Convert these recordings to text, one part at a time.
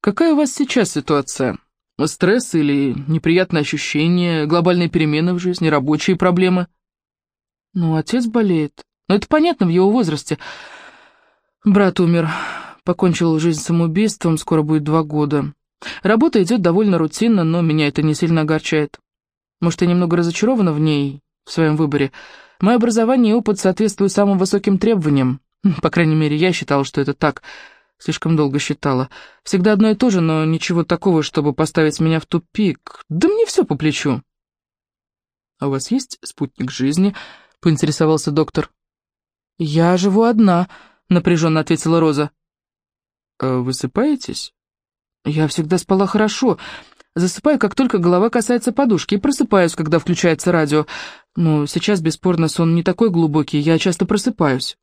какая у вас сейчас ситуация? Стресс или неприятные ощущения, глобальные перемены в жизни, рабочие проблемы?» «Ну, отец болеет. Но это понятно в его возрасте. Брат умер, покончил жизнь самоубийством, скоро будет два года. Работа идет довольно рутинно, но меня это не сильно огорчает. Может, я немного разочарована в ней, в своем выборе. Мое образование и опыт соответствуют самым высоким требованиям. По крайней мере, я считала, что это так. Слишком долго считала. Всегда одно и то же, но ничего такого, чтобы поставить меня в тупик. Да мне все по плечу. «А у вас есть спутник жизни?» — поинтересовался доктор. «Я живу одна», — напряженно ответила Роза. «А «Высыпаетесь?» «Я всегда спала хорошо. Засыпаю, как только голова касается подушки, и просыпаюсь, когда включается радио. Но сейчас, бесспорно, сон не такой глубокий, я часто просыпаюсь».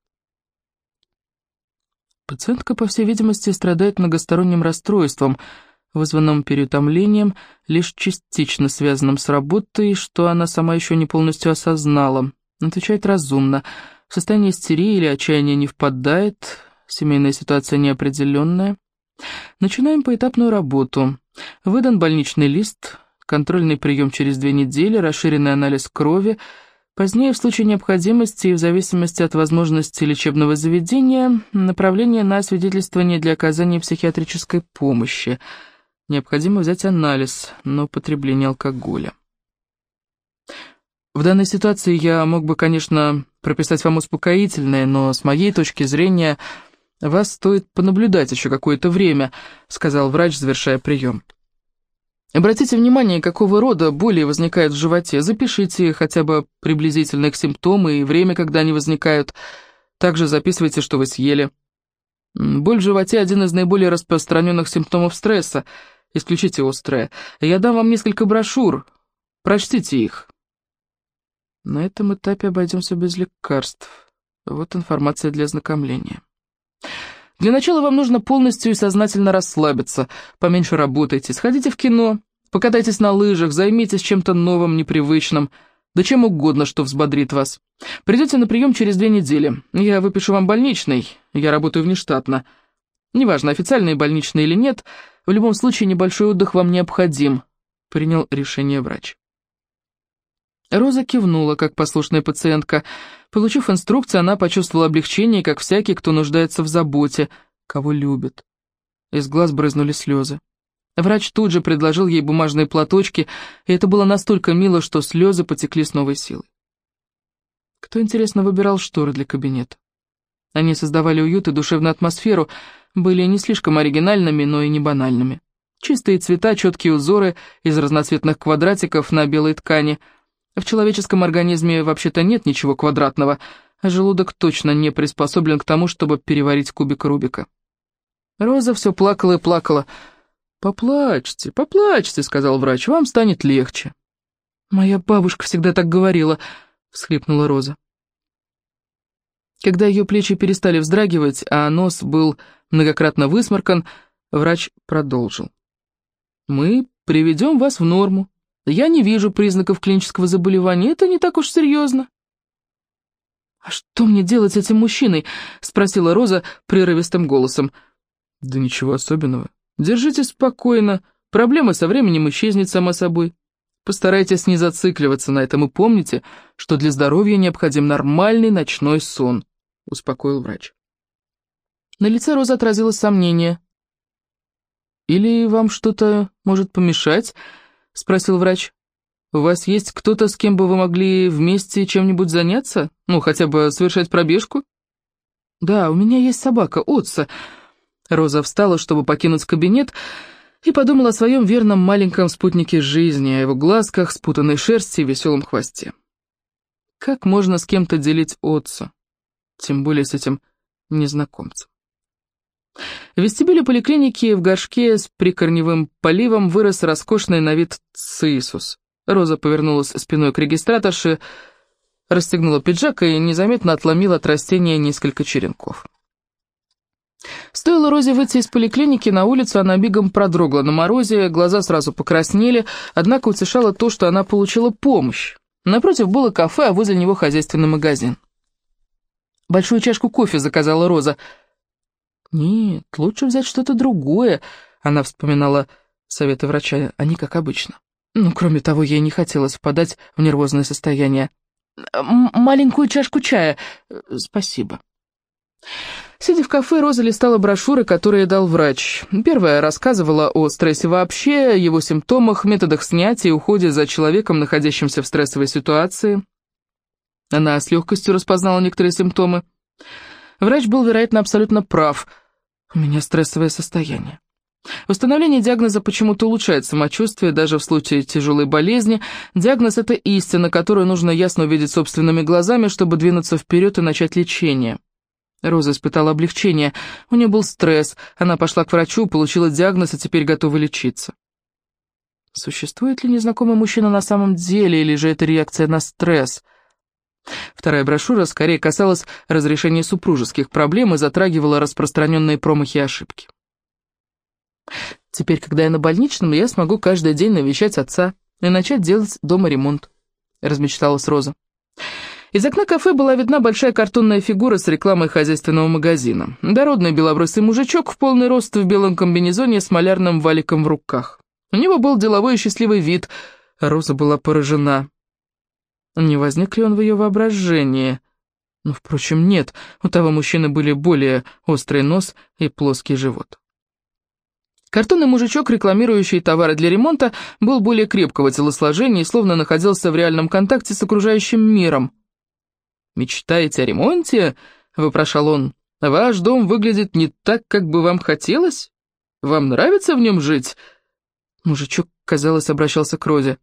Пациентка, по всей видимости, страдает многосторонним расстройством, вызванным переутомлением, лишь частично связанным с работой, что она сама еще не полностью осознала. Отвечает разумно. В состоянии истерии или отчаяния не впадает, семейная ситуация неопределенная. Начинаем поэтапную работу. Выдан больничный лист, контрольный прием через две недели, расширенный анализ крови – Позднее, в случае необходимости и в зависимости от возможности лечебного заведения, направление на освидетельствование для оказания психиатрической помощи. Необходимо взять анализ на употребление алкоголя. В данной ситуации я мог бы, конечно, прописать вам успокоительное, но с моей точки зрения вас стоит понаблюдать еще какое-то время, сказал врач, завершая прием. Обратите внимание, какого рода боли возникают в животе. Запишите хотя бы приблизительно их симптомы и время, когда они возникают. Также записывайте, что вы съели. Боль в животе – один из наиболее распространенных симптомов стресса. Исключите острое. Я дам вам несколько брошюр. Прочтите их. На этом этапе обойдемся без лекарств. Вот информация для ознакомления. Для начала вам нужно полностью и сознательно расслабиться, поменьше работайте, сходите в кино, покатайтесь на лыжах, займитесь чем-то новым, непривычным, да чем угодно, что взбодрит вас. Придете на прием через две недели. Я выпишу вам больничный, я работаю внештатно. Неважно, официальный больничный или нет, в любом случае небольшой отдых вам необходим, принял решение врач. Роза кивнула, как послушная пациентка. Получив инструкцию, она почувствовала облегчение, как всякий, кто нуждается в заботе, кого любит. Из глаз брызнули слезы. Врач тут же предложил ей бумажные платочки, и это было настолько мило, что слезы потекли с новой силой. Кто, интересно, выбирал шторы для кабинета? Они создавали уют и душевную атмосферу, были не слишком оригинальными, но и не банальными. Чистые цвета, четкие узоры из разноцветных квадратиков на белой ткани — в человеческом организме вообще-то нет ничего квадратного, а желудок точно не приспособлен к тому, чтобы переварить кубик Рубика. Роза все плакала и плакала. «Поплачьте, поплачьте», — сказал врач, — «вам станет легче». «Моя бабушка всегда так говорила», — всхлипнула Роза. Когда ее плечи перестали вздрагивать, а нос был многократно высморкан, врач продолжил. «Мы приведем вас в норму. Я не вижу признаков клинического заболевания, это не так уж серьезно. «А что мне делать с этим мужчиной?» — спросила Роза прерывистым голосом. «Да ничего особенного. Держитесь спокойно. Проблема со временем исчезнет сама собой. Постарайтесь не зацикливаться на этом и помните, что для здоровья необходим нормальный ночной сон», — успокоил врач. На лице Розы отразилось сомнение. «Или вам что-то может помешать?» — спросил врач. «У вас есть кто-то, с кем бы вы могли вместе чем-нибудь заняться? Ну, хотя бы совершать пробежку?» «Да, у меня есть собака, Отца». Роза встала, чтобы покинуть кабинет, и подумала о своем верном маленьком спутнике жизни, о его глазках, спутанной шерсти и веселом хвосте. Как можно с кем-то делить Отца? Тем более с этим незнакомцем. В вестибюле поликлиники в горшке с прикорневым поливом вырос роскошный на вид цисус. Роза повернулась спиной к регистраторше, расстегнула пиджак и незаметно отломила от растения несколько черенков. Стоило Розе выйти из поликлиники, на улицу она бегом продрогла на морозе, глаза сразу покраснели, однако утешало то, что она получила помощь. Напротив было кафе, а возле него хозяйственный магазин. Большую чашку кофе заказала Роза — «Нет, лучше взять что-то другое», Она вспоминала советы врача, они как обычно. Ну, кроме того, ей не хотелось впадать в нервозное состояние. «Маленькую чашку чая. Спасибо». Сидя в кафе, Роза листала брошюры, которые дал врач. Первая рассказывала о стрессе вообще, его симптомах, методах снятия и уходе за человеком, находящимся в стрессовой ситуации. Она с легкостью распознала некоторые симптомы. Врач был, вероятно, абсолютно прав. У меня стрессовое состояние. Восстановление диагноза почему-то улучшает самочувствие, даже в случае тяжелой болезни. Диагноз – это истина, которую нужно ясно увидеть собственными глазами, чтобы двинуться вперед и начать лечение. Роза испытала облегчение. У нее был стресс. Она пошла к врачу, получила диагноз и теперь готова лечиться. Существует ли незнакомый мужчина на самом деле, или же это реакция на стресс? Вторая брошюра скорее касалась разрешения супружеских проблем и затрагивала распространенные промахи и ошибки. Теперь, когда я на больничном, я смогу каждый день навещать отца и начать делать дома ремонт, размечталась Роза. Из окна кафе была видна большая картонная фигура с рекламой хозяйственного магазина. Дородный белобрысый мужичок в полный рост в белом комбинезоне с малярным валиком в руках. У него был деловой и счастливый вид. Роза была поражена. Не возник ли он в ее воображении? Ну, впрочем, нет. У того мужчины были более острый нос и плоский живот. Картонный мужичок, рекламирующий товары для ремонта, был более крепкого телосложения и словно находился в реальном контакте с окружающим миром. «Мечтаете о ремонте?» — вопрошал он. «Ваш дом выглядит не так, как бы вам хотелось? Вам нравится в нем жить?» Мужичок, казалось, обращался к Розе.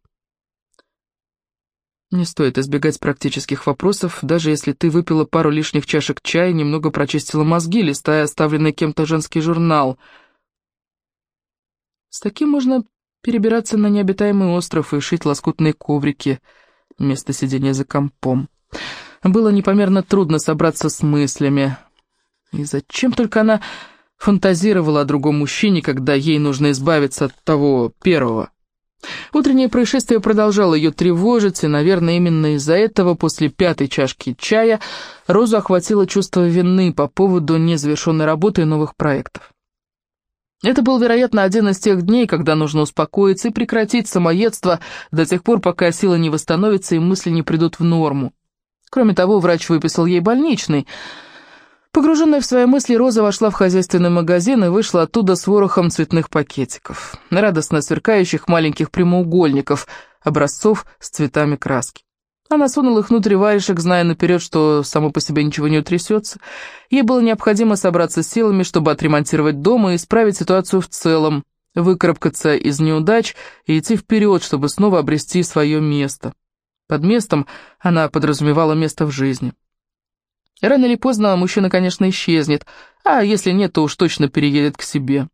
«Не стоит избегать практических вопросов, даже если ты выпила пару лишних чашек чая и немного прочистила мозги, листая оставленный кем-то женский журнал. С таким можно перебираться на необитаемый остров и шить лоскутные коврики вместо сидения за компом». Было непомерно трудно собраться с мыслями. И зачем только она фантазировала о другом мужчине, когда ей нужно избавиться от того первого? Утреннее происшествие продолжало ее тревожить, и, наверное, именно из-за этого после пятой чашки чая Розу охватило чувство вины по поводу незавершенной работы и новых проектов. Это был, вероятно, один из тех дней, когда нужно успокоиться и прекратить самоедство до тех пор, пока сила не восстановится и мысли не придут в норму. Кроме того, врач выписал ей больничный. Погруженная в свои мысли, Роза вошла в хозяйственный магазин и вышла оттуда с ворохом цветных пакетиков, радостно сверкающих маленьких прямоугольников, образцов с цветами краски. Она сунула их внутрь варежек, зная наперед, что само по себе ничего не утрясется. Ей было необходимо собраться с силами, чтобы отремонтировать дом и исправить ситуацию в целом, выкарабкаться из неудач и идти вперед, чтобы снова обрести свое место. Под местом она подразумевала место в жизни. Рано или поздно мужчина, конечно, исчезнет, а если нет, то уж точно переедет к себе.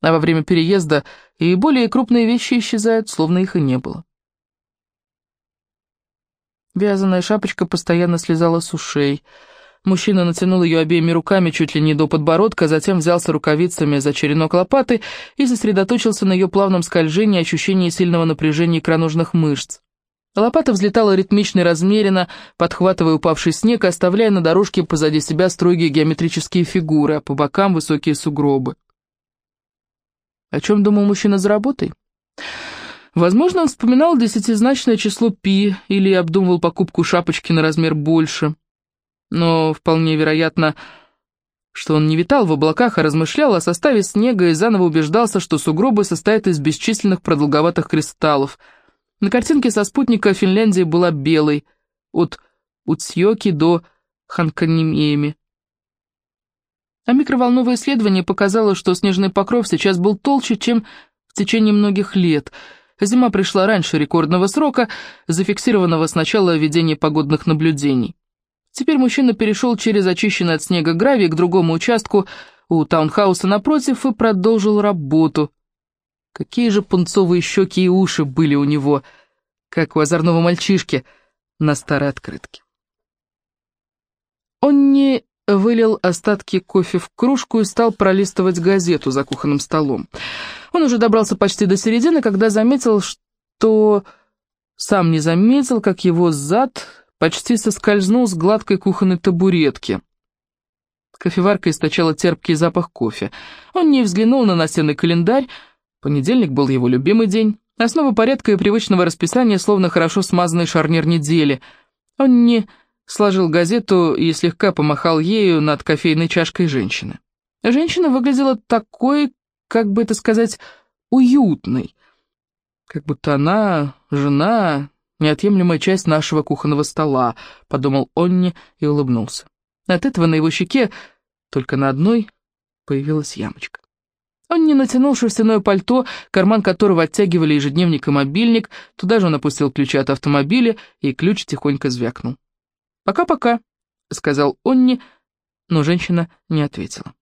А во время переезда и более крупные вещи исчезают, словно их и не было. Вязаная шапочка постоянно слезала с ушей. Мужчина натянул ее обеими руками чуть ли не до подбородка, затем взялся рукавицами за черенок лопаты и сосредоточился на ее плавном скольжении ощущении сильного напряжения икроножных мышц. Лопата взлетала ритмично и размеренно, подхватывая упавший снег, оставляя на дорожке позади себя строгие геометрические фигуры, а по бокам высокие сугробы. О чем думал мужчина за работой? Возможно, он вспоминал десятизначное число пи или обдумывал покупку шапочки на размер больше. Но вполне вероятно, что он не витал в облаках, а размышлял о составе снега и заново убеждался, что сугробы состоят из бесчисленных продолговатых кристаллов — на картинке со спутника Финляндия была белой, от Уцьёки до Ханканимеми. А микроволновое исследование показало, что снежный покров сейчас был толще, чем в течение многих лет. Зима пришла раньше рекордного срока, зафиксированного с начала ведения погодных наблюдений. Теперь мужчина перешел через очищенный от снега гравий к другому участку у таунхауса напротив и продолжил работу. Какие же пунцовые щеки и уши были у него, как у озорного мальчишки на старой открытке. Он не вылил остатки кофе в кружку и стал пролистывать газету за кухонным столом. Он уже добрался почти до середины, когда заметил, что сам не заметил, как его зад почти соскользнул с гладкой кухонной табуретки. Кофеварка источала терпкий запах кофе. Он не взглянул на настенный календарь. Понедельник был его любимый день. Основа порядка и привычного расписания, словно хорошо смазанный шарнир недели. Он не сложил газету и слегка помахал ею над кофейной чашкой женщины. Женщина выглядела такой, как бы это сказать, уютной. Как будто она, жена, неотъемлемая часть нашего кухонного стола, подумал Онни и улыбнулся. От этого на его щеке, только на одной, появилась ямочка. Он не натянул шерстяное пальто, карман которого оттягивали ежедневник и мобильник, туда же он опустил ключи от автомобиля, и ключ тихонько звякнул. «Пока-пока», — сказал Онни, но женщина не ответила.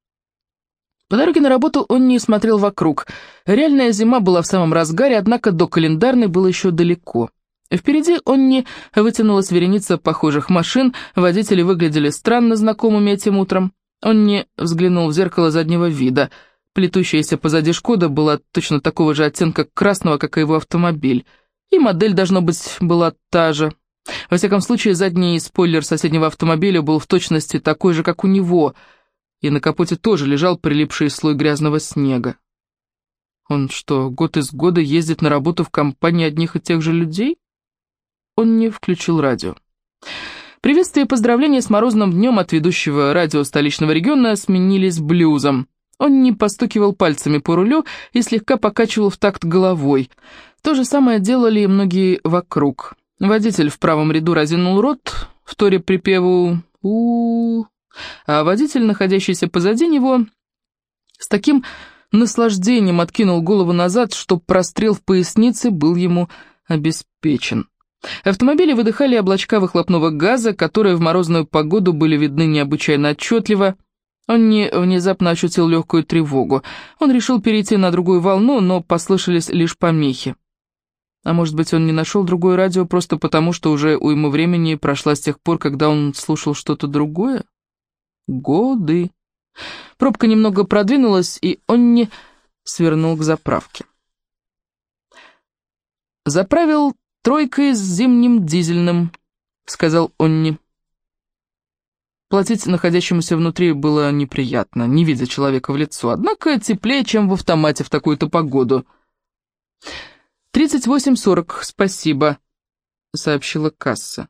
По дороге на работу он не смотрел вокруг. Реальная зима была в самом разгаре, однако до календарной было еще далеко. Впереди он не вытянулась вереница похожих машин, водители выглядели странно знакомыми этим утром. Он не взглянул в зеркало заднего вида. Плетущаяся позади «Шкода» была точно такого же оттенка красного, как и его автомобиль. И модель, должно быть, была та же. Во всяком случае, задний спойлер соседнего автомобиля был в точности такой же, как у него, и на капоте тоже лежал прилипший слой грязного снега. Он что, год из года ездит на работу в компании одних и тех же людей? Он не включил радио. Приветствия и поздравления с морозным днем от ведущего радио столичного региона сменились блюзом. Он не постукивал пальцами по рулю и слегка покачивал в такт головой. То же самое делали и многие вокруг. Водитель в правом ряду разинул рот, в торе припеву у, а водитель, находящийся позади него, с таким наслаждением откинул голову назад, что прострел в пояснице был ему обеспечен. Автомобили выдыхали облачка выхлопного газа, которые в морозную погоду были видны необычайно отчетливо. Он не внезапно ощутил легкую тревогу. Он решил перейти на другую волну, но послышались лишь помехи. А может быть, он не нашел другое радио просто потому, что уже уйма времени прошла с тех пор, когда он слушал что-то другое? Годы. Пробка немного продвинулась, и он не свернул к заправке. Заправил «Тройкой с зимним дизельным», — сказал Онни. Платить находящемуся внутри было неприятно, не видя человека в лицо, однако теплее, чем в автомате в такую-то погоду. «Тридцать восемь сорок, спасибо», — сообщила касса.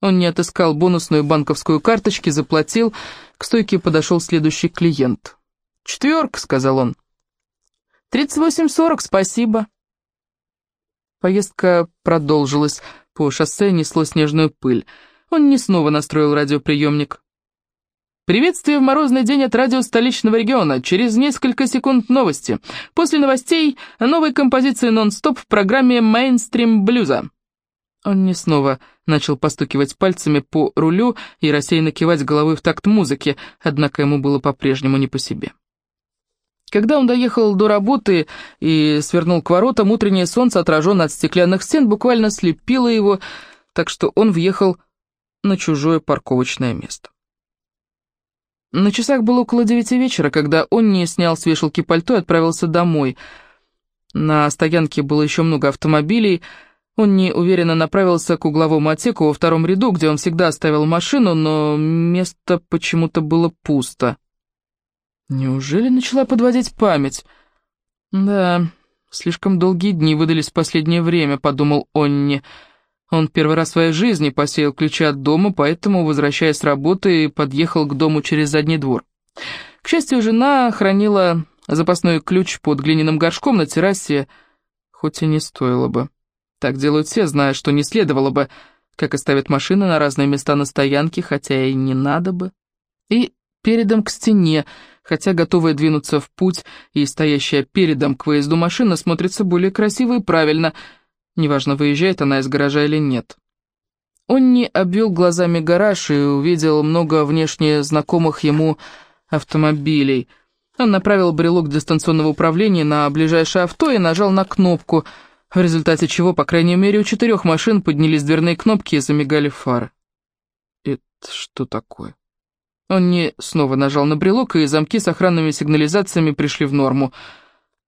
Он не отыскал бонусную банковскую карточку, заплатил. К стойке подошел следующий клиент. «Четверка», — сказал он. «Тридцать восемь сорок, спасибо». Поездка продолжилась. По шоссе несло снежную пыль. Он не снова настроил радиоприемник. «Приветствие в морозный день от радио столичного региона. Через несколько секунд новости. После новостей новой композиции нон-стоп в программе «Мейнстрим блюза». Он не снова начал постукивать пальцами по рулю и рассеянно кивать головой в такт музыки, однако ему было по-прежнему не по себе. Когда он доехал до работы и свернул к воротам, утреннее солнце, отраженное от стеклянных стен, буквально слепило его, так что он въехал на чужое парковочное место. На часах было около девяти вечера, когда он не снял с вешалки пальто и отправился домой. На стоянке было еще много автомобилей. Он неуверенно направился к угловому отсеку во втором ряду, где он всегда оставил машину, но место почему-то было пусто. Неужели начала подводить память? Да, слишком долгие дни выдались в последнее время, подумал Онни. Он первый раз в своей жизни посеял ключи от дома, поэтому, возвращаясь с работы, подъехал к дому через задний двор. К счастью, жена хранила запасной ключ под глиняным горшком на террасе, хоть и не стоило бы. Так делают все, зная, что не следовало бы, как и ставят машины на разные места на стоянке, хотя и не надо бы. И передом к стене, хотя готовая двинуться в путь и стоящая передом к выезду машина смотрится более красиво и правильно, неважно, выезжает она из гаража или нет. Он не обвел глазами гараж и увидел много внешне знакомых ему автомобилей. Он направил брелок дистанционного управления на ближайшее авто и нажал на кнопку, в результате чего, по крайней мере, у четырех машин поднялись дверные кнопки и замигали фары. Это что такое? Он не снова нажал на брелок, и замки с охранными сигнализациями пришли в норму.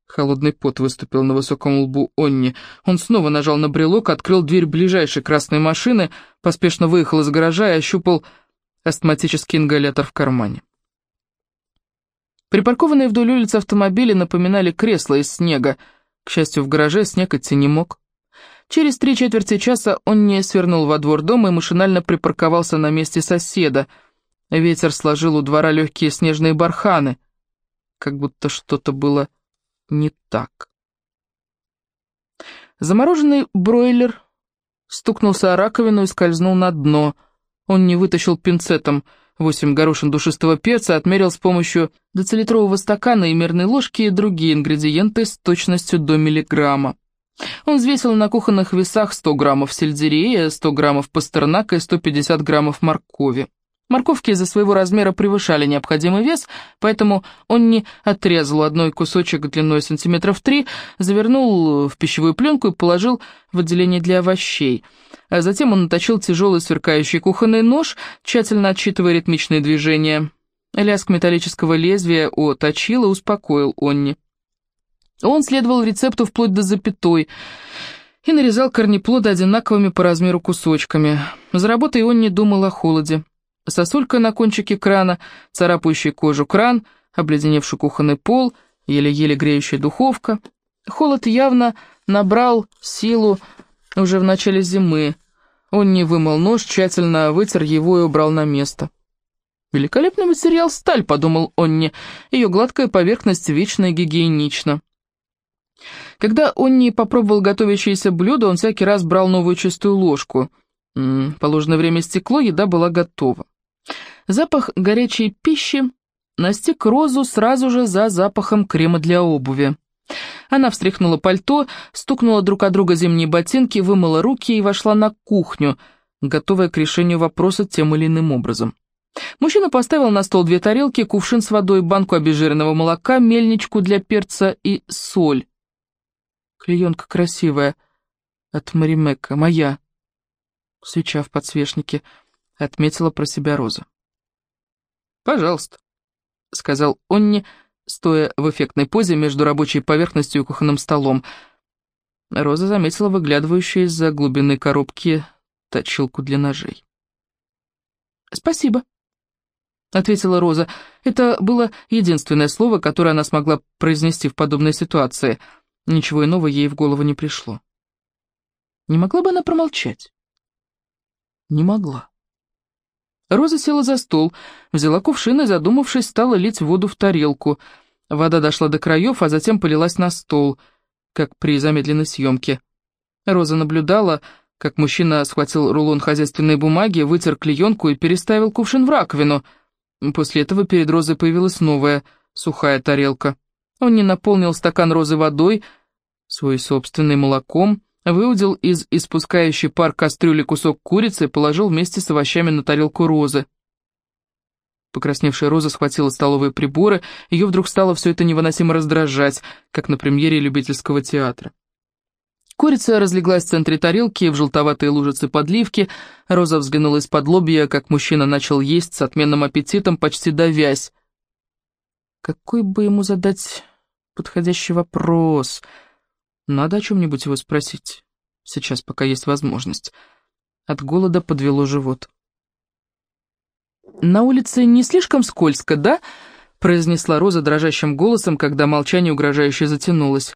Холодный пот выступил на высоком лбу Онни. Он снова нажал на брелок, открыл дверь ближайшей красной машины, поспешно выехал из гаража и ощупал астматический ингалятор в кармане. Припаркованные вдоль улицы автомобили напоминали кресла из снега. К счастью, в гараже снег идти не мог. Через три четверти часа он не свернул во двор дома и машинально припарковался на месте соседа. Ветер сложил у двора легкие снежные барханы. Как будто что-то было не так. Замороженный бройлер стукнулся о раковину и скользнул на дно. Он не вытащил пинцетом восемь горошин душистого перца, отмерил с помощью децилитрового стакана и мерной ложки и другие ингредиенты с точностью до миллиграмма. Он взвесил на кухонных весах 100 граммов сельдерея, 100 граммов пастернака и 150 граммов моркови. Морковки из-за своего размера превышали необходимый вес, поэтому он не отрезал одной кусочек длиной сантиметров три, завернул в пищевую пленку и положил в отделение для овощей. А затем он наточил тяжелый сверкающий кухонный нож, тщательно отсчитывая ритмичные движения. Лязг металлического лезвия о точила успокоил Онни. Он следовал рецепту вплоть до запятой и нарезал корнеплоды одинаковыми по размеру кусочками. За работой он не думал о холоде. Сосулька на кончике крана, царапающий кожу кран, обледеневший кухонный пол, еле-еле греющая духовка. Холод явно набрал силу уже в начале зимы. Он не вымыл нож, тщательно вытер его и убрал на место. «Великолепный материал сталь», — подумал Онни. «Ее гладкая поверхность вечно и гигиенична». Когда Онни попробовал готовящееся блюдо, он всякий раз брал новую чистую ложку. Положенное время стекло, еда была готова. Запах горячей пищи настиг Розу сразу же за запахом крема для обуви. Она встряхнула пальто, стукнула друг от друга зимние ботинки, вымыла руки и вошла на кухню, готовая к решению вопроса тем или иным образом. Мужчина поставил на стол две тарелки, кувшин с водой, банку обезжиренного молока, мельничку для перца и соль. Клеенка красивая, от Маримека, моя. Свеча в подсвечнике, отметила про себя Роза. «Пожалуйста», — сказал Онни, стоя в эффектной позе между рабочей поверхностью и кухонным столом. Роза заметила выглядывающую из-за глубины коробки точилку для ножей. «Спасибо», — ответила Роза. Это было единственное слово, которое она смогла произнести в подобной ситуации. Ничего иного ей в голову не пришло. Не могла бы она промолчать? Не могла. Роза села за стол, взяла кувшин и, задумавшись, стала лить воду в тарелку. Вода дошла до краев, а затем полилась на стол, как при замедленной съемке. Роза наблюдала, как мужчина схватил рулон хозяйственной бумаги, вытер клеенку и переставил кувшин в раковину. После этого перед Розой появилась новая, сухая тарелка. Он не наполнил стакан Розы водой, свой собственный молоком, выудил из испускающей пар кастрюли кусок курицы и положил вместе с овощами на тарелку розы. Покрасневшая Роза схватила столовые приборы, ее вдруг стало все это невыносимо раздражать, как на премьере любительского театра. Курица разлеглась в центре тарелки, в желтоватые лужицы подливки. Роза взглянула из-под лобья, как мужчина начал есть с отменным аппетитом, почти давясь. Какой бы ему задать подходящий вопрос? Надо о чем-нибудь его спросить. Сейчас, пока есть возможность. От голода подвело живот. «На улице не слишком скользко, да?» произнесла Роза дрожащим голосом, когда молчание угрожающе затянулось.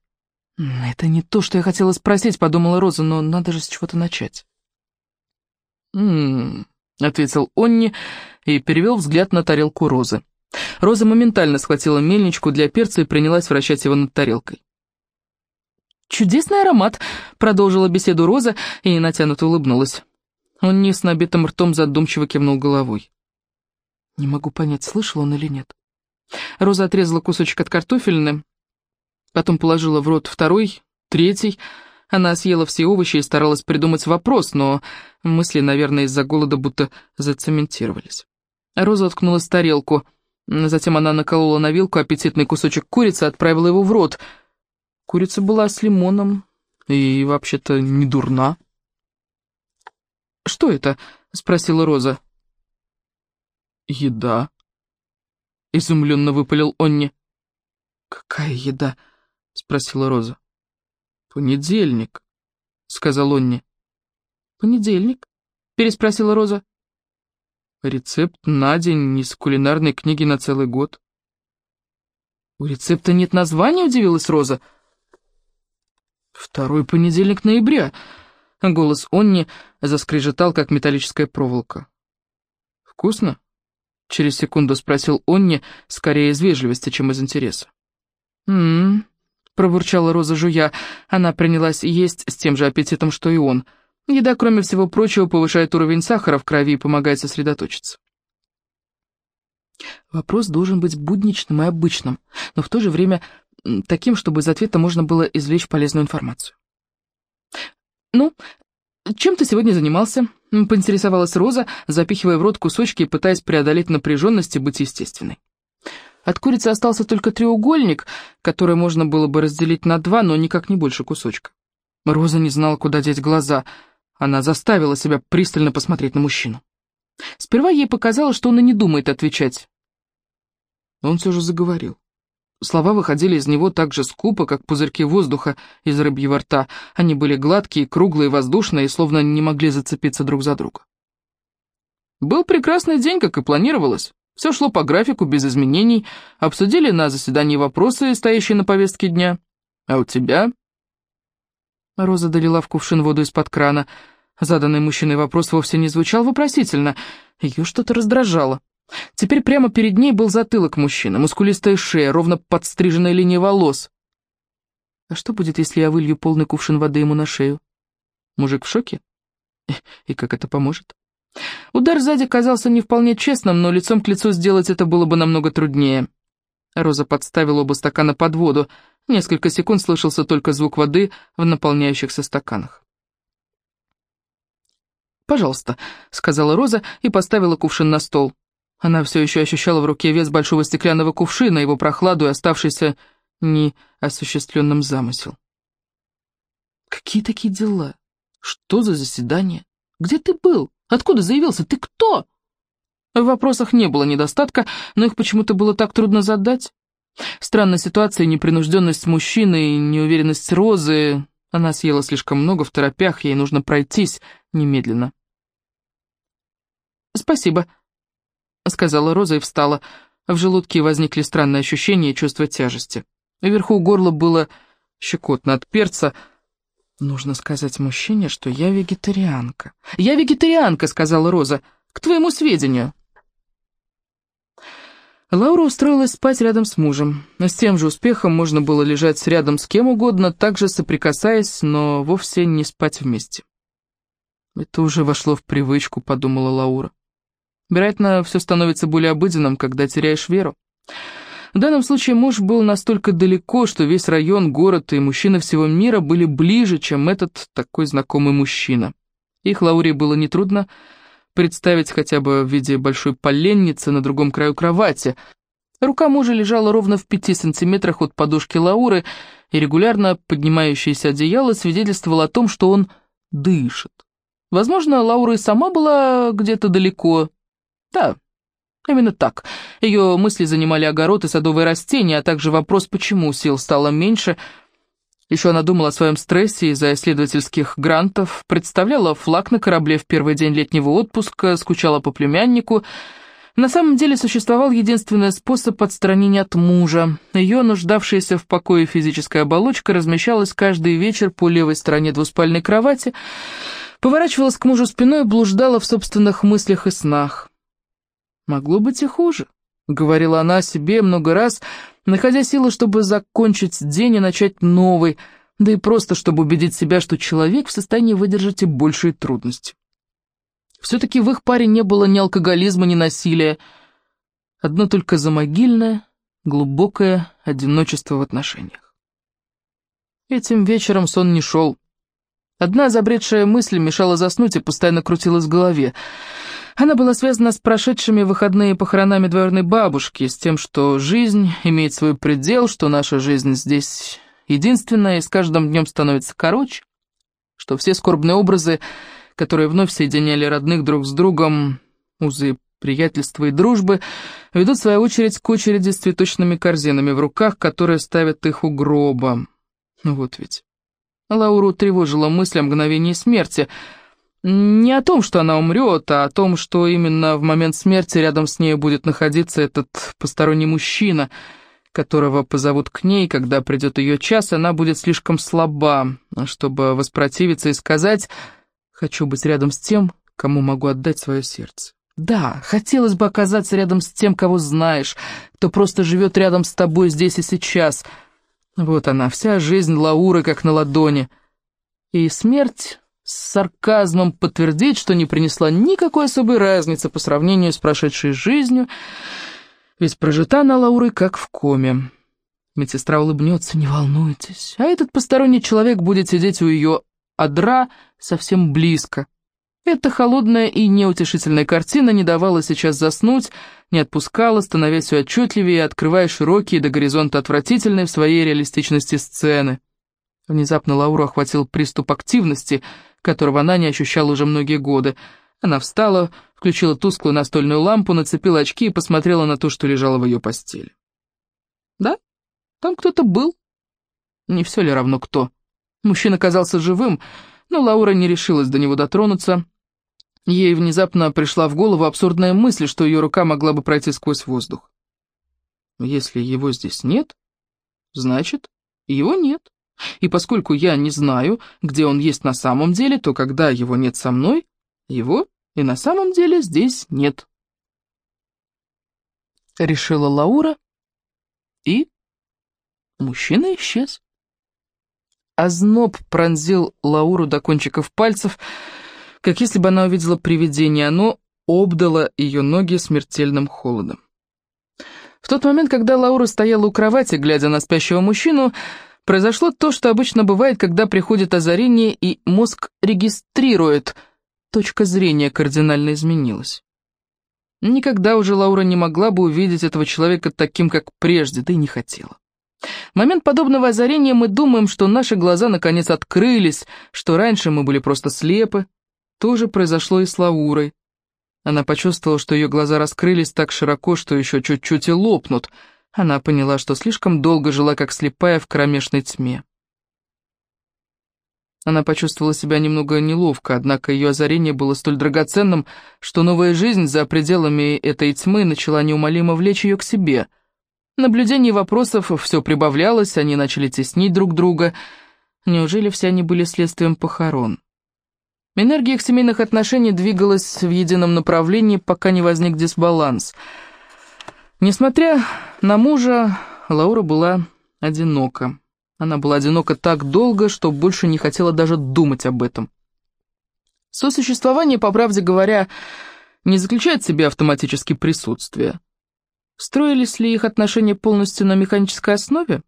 «Это не то, что я хотела спросить», — подумала Роза, «но надо же с чего-то начать». «М-м-м», ответил Онни и перевел взгляд на тарелку Розы. Роза моментально схватила мельничку для перца и принялась вращать его над тарелкой. «Чудесный аромат», — продолжила беседу Роза и натянуто улыбнулась. Он не с набитым ртом задумчиво кивнул головой. Не могу понять, слышал он или нет. Роза отрезала кусочек от картофельны, потом положила в рот второй, третий. Она съела все овощи и старалась придумать вопрос, но мысли, наверное, из-за голода будто зацементировались. Роза уткнулась в тарелку. Затем она наколола на вилку аппетитный кусочек курицы отправила его в рот — Курица была с лимоном и вообще-то не дурна. «Что это?» — спросила Роза. «Еда», — изумленно выпалил Онни. «Какая еда?» — спросила Роза. «Понедельник», — сказал Онни. «Понедельник?» — переспросила Роза. «Рецепт на день из кулинарной книги на целый год». «У рецепта нет названия?» — удивилась Роза. «Второй понедельник ноября», — голос Онни заскрежетал, как металлическая проволока. «Вкусно?» — через секунду спросил Онни, скорее из вежливости, чем из интереса. «М-м-м», пробурчала Роза жуя. Она принялась есть с тем же аппетитом, что и он. Еда, кроме всего прочего, повышает уровень сахара в крови и помогает сосредоточиться. Вопрос должен быть будничным и обычным, но в то же время таким, чтобы из ответа можно было извлечь полезную информацию. «Ну, чем ты сегодня занимался?» — поинтересовалась Роза, запихивая в рот кусочки и пытаясь преодолеть напряженность и быть естественной. От курицы остался только треугольник, который можно было бы разделить на два, но никак не больше кусочка. Роза не знала, куда деть глаза. Она заставила себя пристально посмотреть на мужчину. Сперва ей показалось, что он и не думает отвечать. Он все же заговорил. Слова выходили из него так же скупо, как пузырьки воздуха из рыбьего рта. Они были гладкие, круглые, воздушные и словно не могли зацепиться друг за друга. Был прекрасный день, как и планировалось. Все шло по графику, без изменений. Обсудили на заседании вопросы, стоящие на повестке дня. А у тебя? Роза долила в кувшин воду из-под крана. Заданный мужчиной вопрос вовсе не звучал вопросительно. Ее что-то раздражало. Теперь прямо перед ней был затылок мужчины, мускулистая шея, ровно подстриженная линия волос. А что будет, если я вылью полный кувшин воды ему на шею? Мужик в шоке? И как это поможет? Удар сзади казался не вполне честным, но лицом к лицу сделать это было бы намного труднее. Роза подставила оба стакана под воду. Несколько секунд слышался только звук воды в наполняющихся стаканах. «Пожалуйста», — сказала Роза и поставила кувшин на стол. Она все еще ощущала в руке вес большого стеклянного кувшина, его прохладу и оставшийся неосуществленным замысел. «Какие такие дела? Что за заседание? Где ты был? Откуда заявился? Ты кто?» В вопросах не было недостатка, но их почему-то было так трудно задать. Странная ситуация, непринужденность мужчины и неуверенность Розы. Она съела слишком много в торопях, ей нужно пройтись немедленно. «Спасибо», — сказала Роза и встала. В желудке возникли странные ощущения и чувство тяжести. Вверху горла было щекотно от перца. «Нужно сказать мужчине, что я вегетарианка». «Я вегетарианка», — сказала Роза. «К твоему сведению». Лаура устроилась спать рядом с мужем. С тем же успехом можно было лежать рядом с кем угодно, также соприкасаясь, но вовсе не спать вместе. «Это уже вошло в привычку», — подумала Лаура. Вероятно, все становится более обыденным, когда теряешь веру. В данном случае муж был настолько далеко, что весь район, город и мужчины всего мира были ближе, чем этот такой знакомый мужчина. Их Лауре было нетрудно представить хотя бы в виде большой поленницы на другом краю кровати. Рука мужа лежала ровно в пяти сантиметрах от подушки Лауры, и регулярно поднимающееся одеяло свидетельствовало о том, что он дышит. Возможно, Лаура и сама была где-то далеко, да, именно так. Ее мысли занимали огород и садовые растения, а также вопрос, почему сил стало меньше. Еще она думала о своем стрессе из-за исследовательских грантов, представляла флаг на корабле в первый день летнего отпуска, скучала по племяннику. На самом деле существовал единственный способ отстранения от мужа. Ее нуждавшаяся в покое физическая оболочка размещалась каждый вечер по левой стороне двуспальной кровати, поворачивалась к мужу спиной и блуждала в собственных мыслях и снах. Могло быть и хуже, говорила она себе много раз, находя силы, чтобы закончить день и начать новый, да и просто, чтобы убедить себя, что человек в состоянии выдержать и большие трудности. Все-таки в их паре не было ни алкоголизма, ни насилия, одно только замогильное, глубокое одиночество в отношениях. Этим вечером сон не шел. Одна забредшая мысль мешала заснуть и постоянно крутилась в голове. Она была связана с прошедшими выходные похоронами двоюродной бабушки, с тем, что жизнь имеет свой предел, что наша жизнь здесь единственная и с каждым днем становится короче, что все скорбные образы, которые вновь соединяли родных друг с другом, узы приятельства и дружбы, ведут, в свою очередь, к очереди с цветочными корзинами в руках, которые ставят их у гроба. Ну вот ведь. Лауру тревожила мысль о мгновении смерти — не о том, что она умрет, а о том, что именно в момент смерти рядом с ней будет находиться этот посторонний мужчина, которого позовут к ней, когда придет ее час, она будет слишком слаба, чтобы воспротивиться и сказать «хочу быть рядом с тем, кому могу отдать свое сердце». Да, хотелось бы оказаться рядом с тем, кого знаешь, кто просто живет рядом с тобой здесь и сейчас. Вот она, вся жизнь Лауры как на ладони. И смерть с сарказмом подтвердит, что не принесла никакой особой разницы по сравнению с прошедшей жизнью, ведь прожита она Лаурой как в коме. Медсестра улыбнется, не волнуйтесь, а этот посторонний человек будет сидеть у ее одра совсем близко. Эта холодная и неутешительная картина не давала сейчас заснуть, не отпускала, становясь все отчетливее, открывая широкие до горизонта отвратительные в своей реалистичности сцены. Внезапно Лауру охватил приступ активности, которого она не ощущала уже многие годы. Она встала, включила тусклую настольную лампу, нацепила очки и посмотрела на то, что лежало в ее постели. Да, там кто-то был. Не все ли равно кто? Мужчина казался живым, но Лаура не решилась до него дотронуться, Ей внезапно пришла в голову абсурдная мысль, что ее рука могла бы пройти сквозь воздух. Если его здесь нет, значит, его нет. И поскольку я не знаю, где он есть на самом деле, то когда его нет со мной, его и на самом деле здесь нет. Решила Лаура, и мужчина исчез. Озноб пронзил Лауру до кончиков пальцев, как если бы она увидела привидение, оно обдало ее ноги смертельным холодом. В тот момент, когда Лаура стояла у кровати, глядя на спящего мужчину, произошло то, что обычно бывает, когда приходит озарение, и мозг регистрирует. Точка зрения кардинально изменилась. Никогда уже Лаура не могла бы увидеть этого человека таким, как прежде, да и не хотела. В момент подобного озарения мы думаем, что наши глаза наконец открылись, что раньше мы были просто слепы, то же произошло и с Лаурой. Она почувствовала, что ее глаза раскрылись так широко, что еще чуть-чуть и лопнут. Она поняла, что слишком долго жила как слепая в кромешной тьме. Она почувствовала себя немного неловко, однако ее озарение было столь драгоценным, что новая жизнь за пределами этой тьмы начала неумолимо влечь ее к себе. Наблюдений вопросов все прибавлялось, они начали теснить друг друга. Неужели все они были следствием похорон? Энергия их семейных отношений двигалась в едином направлении, пока не возник дисбаланс. Несмотря на мужа, Лаура была одинока. Она была одинока так долго, что больше не хотела даже думать об этом. Сосуществование, по правде говоря, не заключает в себе автоматически присутствие. Строились ли их отношения полностью на механической основе?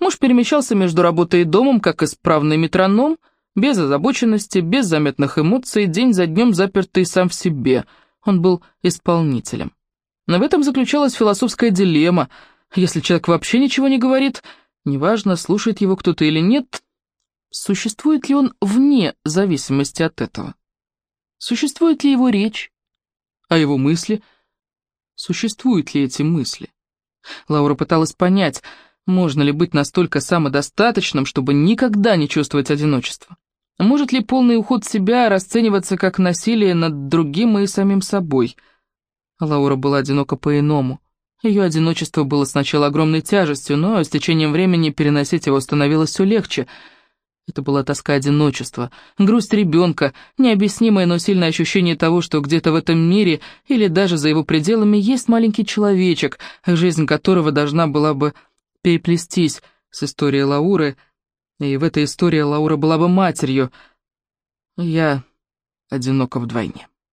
Муж перемещался между работой и домом, как исправный метроном – без озабоченности, без заметных эмоций, день за днем запертый сам в себе. Он был исполнителем. Но в этом заключалась философская дилемма. Если человек вообще ничего не говорит, неважно, слушает его кто-то или нет, существует ли он вне зависимости от этого? Существует ли его речь? А его мысли? Существуют ли эти мысли? Лаура пыталась понять, можно ли быть настолько самодостаточным, чтобы никогда не чувствовать одиночество. Может ли полный уход себя расцениваться как насилие над другим и самим собой? Лаура была одинока по-иному. Ее одиночество было сначала огромной тяжестью, но с течением времени переносить его становилось все легче. Это была тоска одиночества, грусть ребенка, необъяснимое, но сильное ощущение того, что где-то в этом мире или даже за его пределами есть маленький человечек, жизнь которого должна была бы переплестись с историей Лауры, и в этой истории Лаура была бы матерью. Я одинока вдвойне.